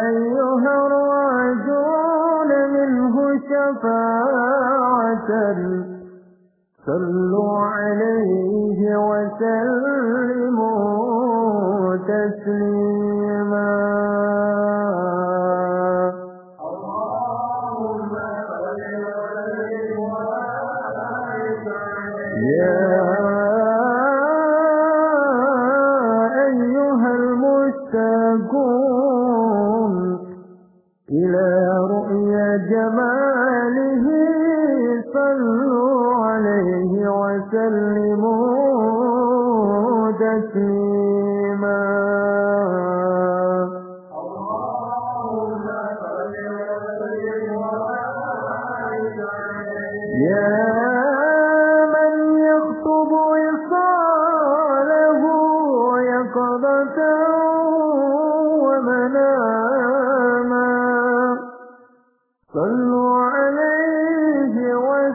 أيها الراجون منه شفاعة صلوا عليه وسلموا إلى رؤيا جماله صلوا عليه وسلموا تسليما.